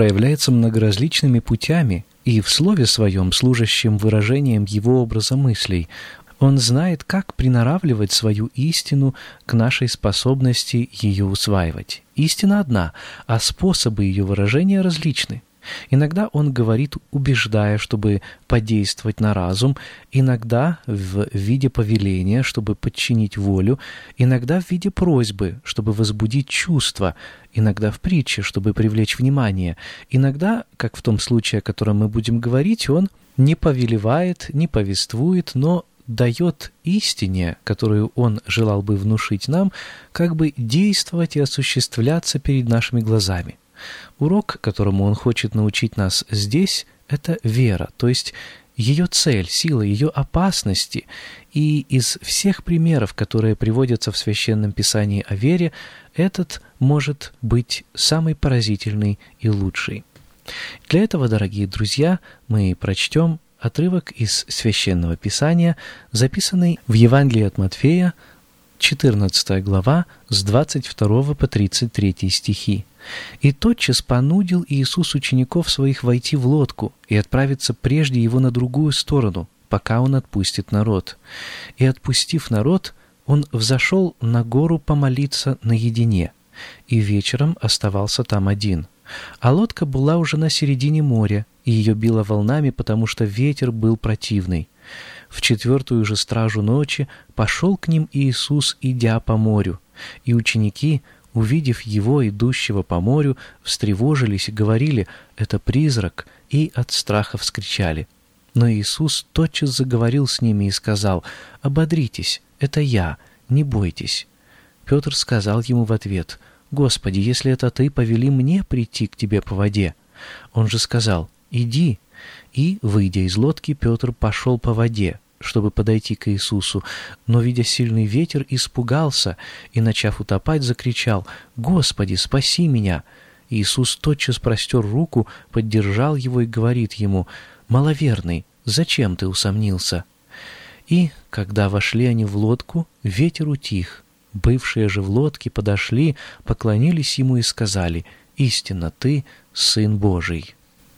Проявляется многоразличными путями и в Слове Своем, служащем выражением Его образа мыслей. Он знает, как приноравливать свою истину к нашей способности ее усваивать. Истина одна, а способы ее выражения различны. Иногда он говорит, убеждая, чтобы подействовать на разум, иногда в виде повеления, чтобы подчинить волю, иногда в виде просьбы, чтобы возбудить чувства, иногда в притче, чтобы привлечь внимание, иногда, как в том случае, о котором мы будем говорить, он не повелевает, не повествует, но дает истине, которую он желал бы внушить нам, как бы действовать и осуществляться перед нашими глазами. Урок, которому он хочет научить нас здесь, это вера, то есть ее цель, сила, ее опасности. И из всех примеров, которые приводятся в Священном Писании о вере, этот может быть самый поразительный и лучший. Для этого, дорогие друзья, мы прочтем отрывок из Священного Писания, записанный в Евангелии от Матфея, 14 глава, с 22 по 33 стихи. И тотчас понудил Иисус учеников своих войти в лодку и отправиться прежде его на другую сторону, пока он отпустит народ. И отпустив народ, он взошел на гору помолиться наедине, и вечером оставался там один. А лодка была уже на середине моря, и ее било волнами, потому что ветер был противный. В четвертую же стражу ночи пошел к ним Иисус, идя по морю, и ученики, увидев его, идущего по морю, встревожились и говорили «это призрак», и от страха вскричали. Но Иисус тотчас заговорил с ними и сказал «Ободритесь, это я, не бойтесь». Петр сказал ему в ответ «Господи, если это Ты, повели мне прийти к Тебе по воде». Он же сказал «Иди». И, выйдя из лодки, Петр пошел по воде, чтобы подойти к Иисусу, но, видя сильный ветер, испугался и, начав утопать, закричал «Господи, спаси меня!» Иисус тотчас простер руку, поддержал его и говорит ему «Маловерный, зачем ты усомнился?» И, когда вошли они в лодку, ветер утих. Бывшие же в лодке подошли, поклонились ему и сказали «Истинно ты, Сын Божий».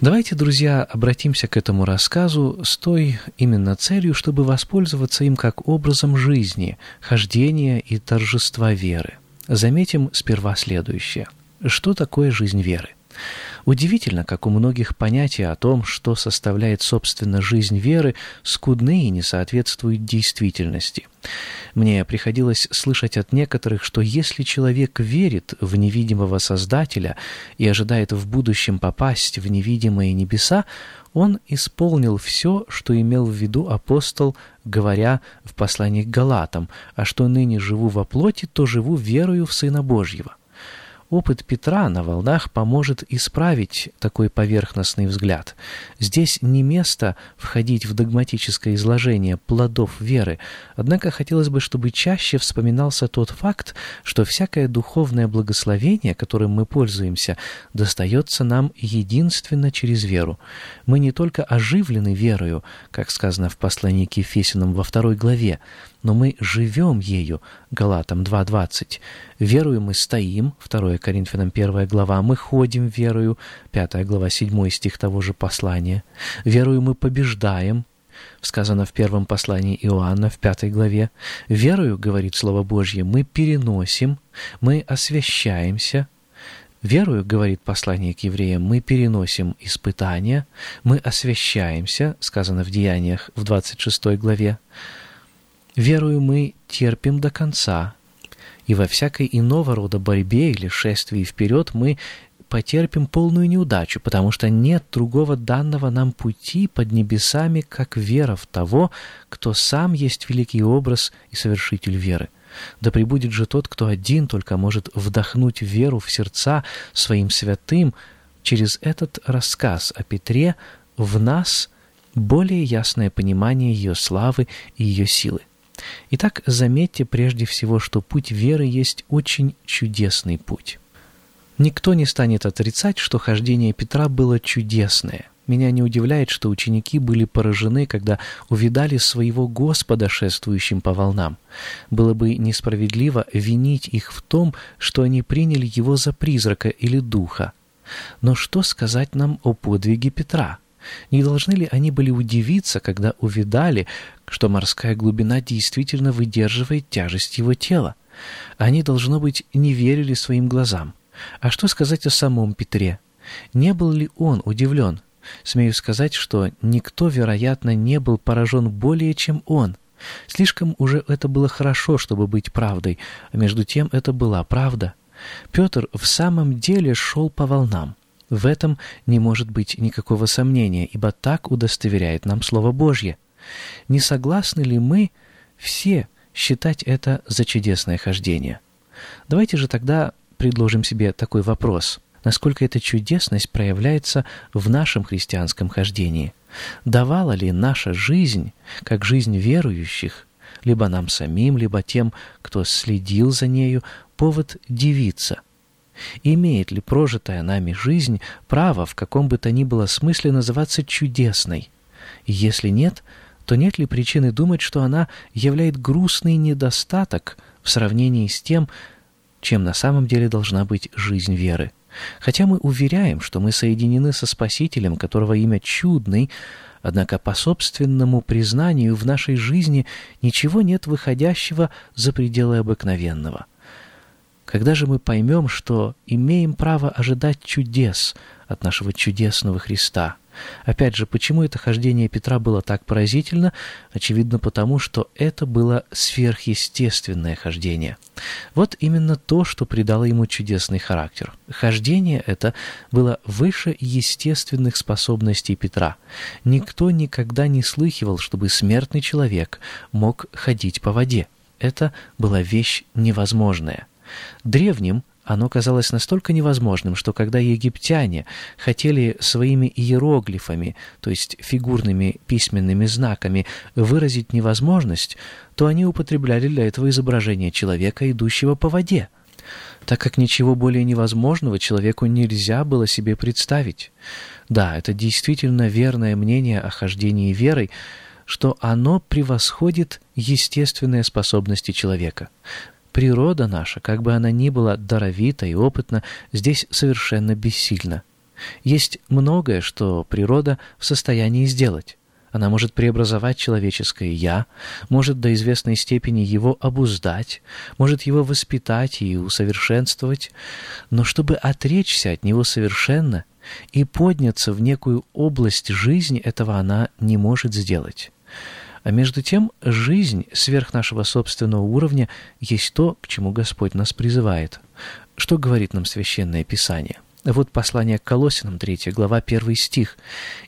Давайте, друзья, обратимся к этому рассказу с той именно целью, чтобы воспользоваться им как образом жизни, хождения и торжества веры. Заметим сперва следующее. Что такое жизнь веры? Удивительно, как у многих понятия о том, что составляет, собственно, жизнь веры, скудны и не соответствуют действительности. Мне приходилось слышать от некоторых, что если человек верит в невидимого Создателя и ожидает в будущем попасть в невидимые небеса, он исполнил все, что имел в виду апостол, говоря в послании к Галатам, а что ныне живу во плоти, то живу верою в Сына Божьего. Опыт Петра на волнах поможет исправить такой поверхностный взгляд. Здесь не место входить в догматическое изложение плодов веры, однако хотелось бы, чтобы чаще вспоминался тот факт, что всякое духовное благословение, которым мы пользуемся, достается нам единственно через веру. Мы не только оживлены верою, как сказано в послании к Ефесиным во второй главе, но мы живем ею, Галатам 2.20. Верую мы стоим, 2 Коринфянам 1 глава, мы ходим верою, 5 глава 7 стих того же послания. Верую мы побеждаем, сказано в первом послании Иоанна в пятой главе. Верою, говорит Слово Божье, мы переносим, мы освящаемся. Верою, говорит послание к евреям, мы переносим испытания, мы освящаемся, сказано в Деяниях в 26 главе. Верою мы терпим до конца, и во всякой иного рода борьбе или шествии вперед мы потерпим полную неудачу, потому что нет другого данного нам пути под небесами, как вера в того, кто сам есть великий образ и совершитель веры. Да пребудет же тот, кто один только может вдохнуть веру в сердца своим святым, через этот рассказ о Петре в нас более ясное понимание ее славы и ее силы. Итак, заметьте прежде всего, что путь веры есть очень чудесный путь. Никто не станет отрицать, что хождение Петра было чудесное. Меня не удивляет, что ученики были поражены, когда увидали своего Господа, шествующим по волнам. Было бы несправедливо винить их в том, что они приняли его за призрака или духа. Но что сказать нам о подвиге Петра? Не должны ли они были удивиться, когда увидали, что морская глубина действительно выдерживает тяжесть его тела? Они, должно быть, не верили своим глазам. А что сказать о самом Петре? Не был ли он удивлен? Смею сказать, что никто, вероятно, не был поражен более, чем он. Слишком уже это было хорошо, чтобы быть правдой, а между тем это была правда. Петр в самом деле шел по волнам. В этом не может быть никакого сомнения, ибо так удостоверяет нам Слово Божье. Не согласны ли мы все считать это за чудесное хождение? Давайте же тогда предложим себе такой вопрос. Насколько эта чудесность проявляется в нашем христианском хождении? Давала ли наша жизнь, как жизнь верующих, либо нам самим, либо тем, кто следил за нею, повод дивиться? Имеет ли прожитая нами жизнь право в каком бы то ни было смысле называться чудесной? Если нет, то нет ли причины думать, что она являет грустный недостаток в сравнении с тем, чем на самом деле должна быть жизнь веры. Хотя мы уверяем, что мы соединены со Спасителем, которого имя чудный, однако по собственному признанию в нашей жизни ничего нет выходящего за пределы обыкновенного. Когда же мы поймем, что имеем право ожидать чудес от нашего чудесного Христа – Опять же, почему это хождение Петра было так поразительно? Очевидно потому, что это было сверхъестественное хождение. Вот именно то, что придало ему чудесный характер. Хождение это было выше естественных способностей Петра. Никто никогда не слыхивал, чтобы смертный человек мог ходить по воде. Это была вещь невозможная. Древним оно казалось настолько невозможным, что когда египтяне хотели своими иероглифами, то есть фигурными письменными знаками, выразить невозможность, то они употребляли для этого изображение человека, идущего по воде, так как ничего более невозможного человеку нельзя было себе представить. Да, это действительно верное мнение о хождении верой, что оно превосходит естественные способности человека. Природа наша, как бы она ни была даровита и опытна, здесь совершенно бессильна. Есть многое, что природа в состоянии сделать. Она может преобразовать человеческое «я», может до известной степени его обуздать, может его воспитать и усовершенствовать, но чтобы отречься от него совершенно и подняться в некую область жизни, этого она не может сделать. А между тем, жизнь сверх нашего собственного уровня есть то, к чему Господь нас призывает. Что говорит нам Священное Писание? Вот послание к Колосинам, 3 глава, 1 стих.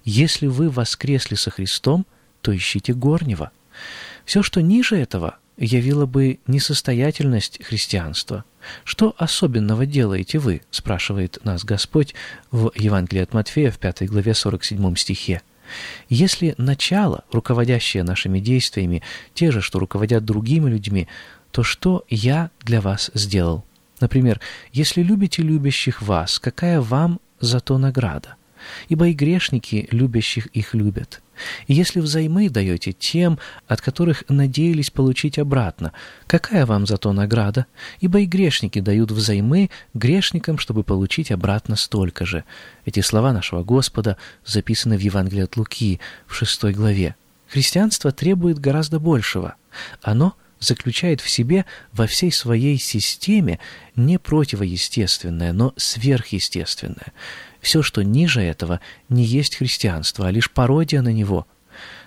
«Если вы воскресли со Христом, то ищите горнего». Все, что ниже этого, явило бы несостоятельность христианства. «Что особенного делаете вы?» – спрашивает нас Господь в Евангелии от Матфея в 5 главе 47 стихе. Если начало, руководящее нашими действиями, те же, что руководят другими людьми, то что я для вас сделал? Например, если любите любящих вас, какая вам за то награда? Ибо и грешники любящих их любят. И если взаймы даете тем, от которых надеялись получить обратно, какая вам за то награда? Ибо и грешники дают взаймы грешникам, чтобы получить обратно столько же. Эти слова нашего Господа записаны в Евангелии от Луки в шестой главе. Христианство требует гораздо большего. Оно заключает в себе во всей своей системе не противоестественное, но сверхъестественное. Все, что ниже этого, не есть христианство, а лишь пародия на него.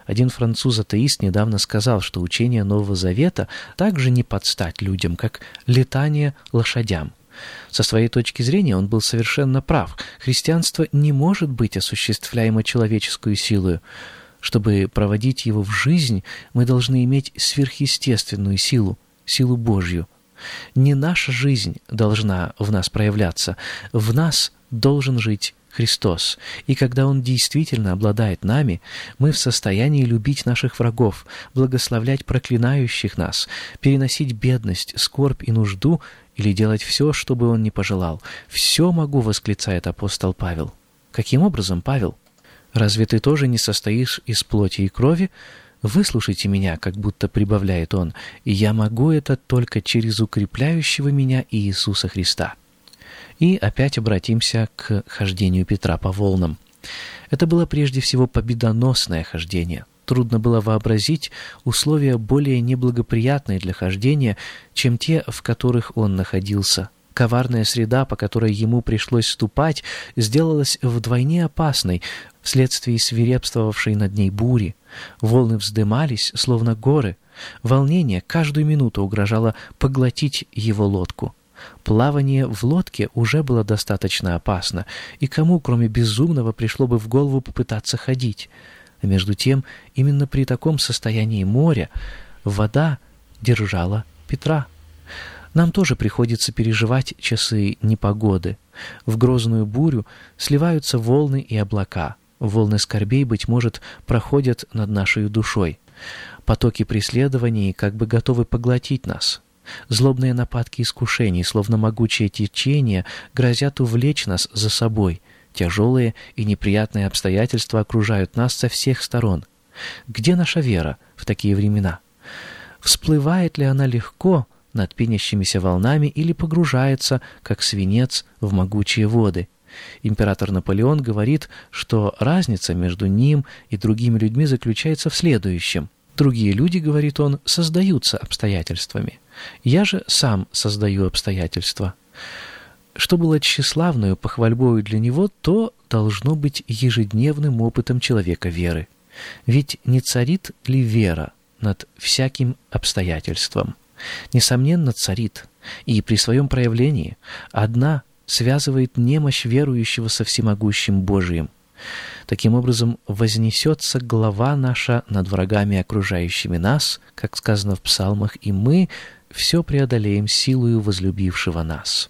Один француз-атеист недавно сказал, что учение Нового Завета также не подстать людям, как летание лошадям. Со своей точки зрения он был совершенно прав. Христианство не может быть осуществляемо человеческую силою. Чтобы проводить его в жизнь, мы должны иметь сверхъестественную силу, силу Божью. Не наша жизнь должна в нас проявляться, в нас должен жить Христос. И когда Он действительно обладает нами, мы в состоянии любить наших врагов, благословлять проклинающих нас, переносить бедность, скорбь и нужду или делать все, что бы Он ни пожелал. «Все могу», — восклицает апостол Павел. Каким образом, Павел? Разве ты тоже не состоишь из плоти и крови? Выслушайте меня, как будто прибавляет он, и я могу это только через укрепляющего меня Иисуса Христа. И опять обратимся к хождению Петра по волнам. Это было прежде всего победоносное хождение. Трудно было вообразить условия более неблагоприятные для хождения, чем те, в которых он находился коварная среда, по которой ему пришлось ступать, сделалась вдвойне опасной вследствие свирепствовавшей над ней бури. Волны вздымались, словно горы. Волнение каждую минуту угрожало поглотить его лодку. Плавание в лодке уже было достаточно опасно, и кому, кроме безумного, пришло бы в голову попытаться ходить? А между тем, именно при таком состоянии моря вода держала Петра. Нам тоже приходится переживать часы непогоды. В грозную бурю сливаются волны и облака. Волны скорбей, быть может, проходят над нашей душой. Потоки преследований как бы готовы поглотить нас. Злобные нападки искушений, словно могучее течение, грозят увлечь нас за собой. Тяжелые и неприятные обстоятельства окружают нас со всех сторон. Где наша вера в такие времена? Всплывает ли она легко, над пенящимися волнами или погружается, как свинец, в могучие воды. Император Наполеон говорит, что разница между ним и другими людьми заключается в следующем. Другие люди, говорит он, создаются обстоятельствами. Я же сам создаю обстоятельства. Что было тщеславную похвальбою для него, то должно быть ежедневным опытом человека веры. Ведь не царит ли вера над всяким обстоятельством? несомненно, царит, и при своем проявлении одна связывает немощь верующего со всемогущим Божиим. Таким образом, вознесется глава наша над врагами, окружающими нас, как сказано в псалмах, и мы все преодолеем силою возлюбившего нас».